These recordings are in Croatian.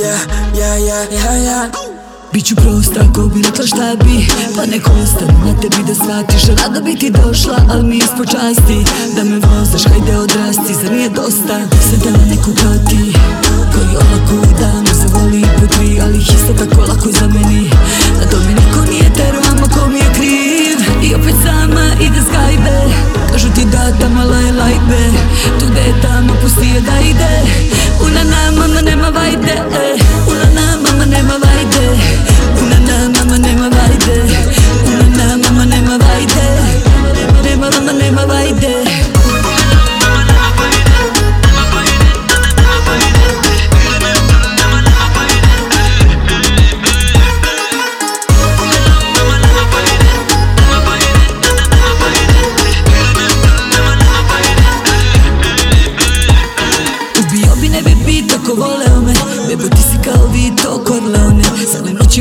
yeah, yeah, yeah, yeah, yeah. Biću prosta ako bi rekla šta bi Pa neko ostane na tebi da shvatiš. Rado bi ti došla, al mi ispod časti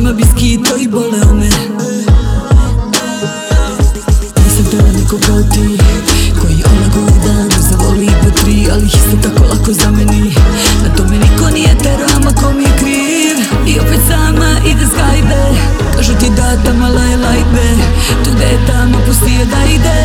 Sada noćima bi skito i boleo me Nisam tela niko kao ti Koji olako u danu zavoli po tri Ali isto tako lako zameni. Na tome niko nije tero, ama ko mi je kriv. I opet sama ide skajbe Kažu ti da tamo laj lajbe Tu gde je tamo pusti je da ide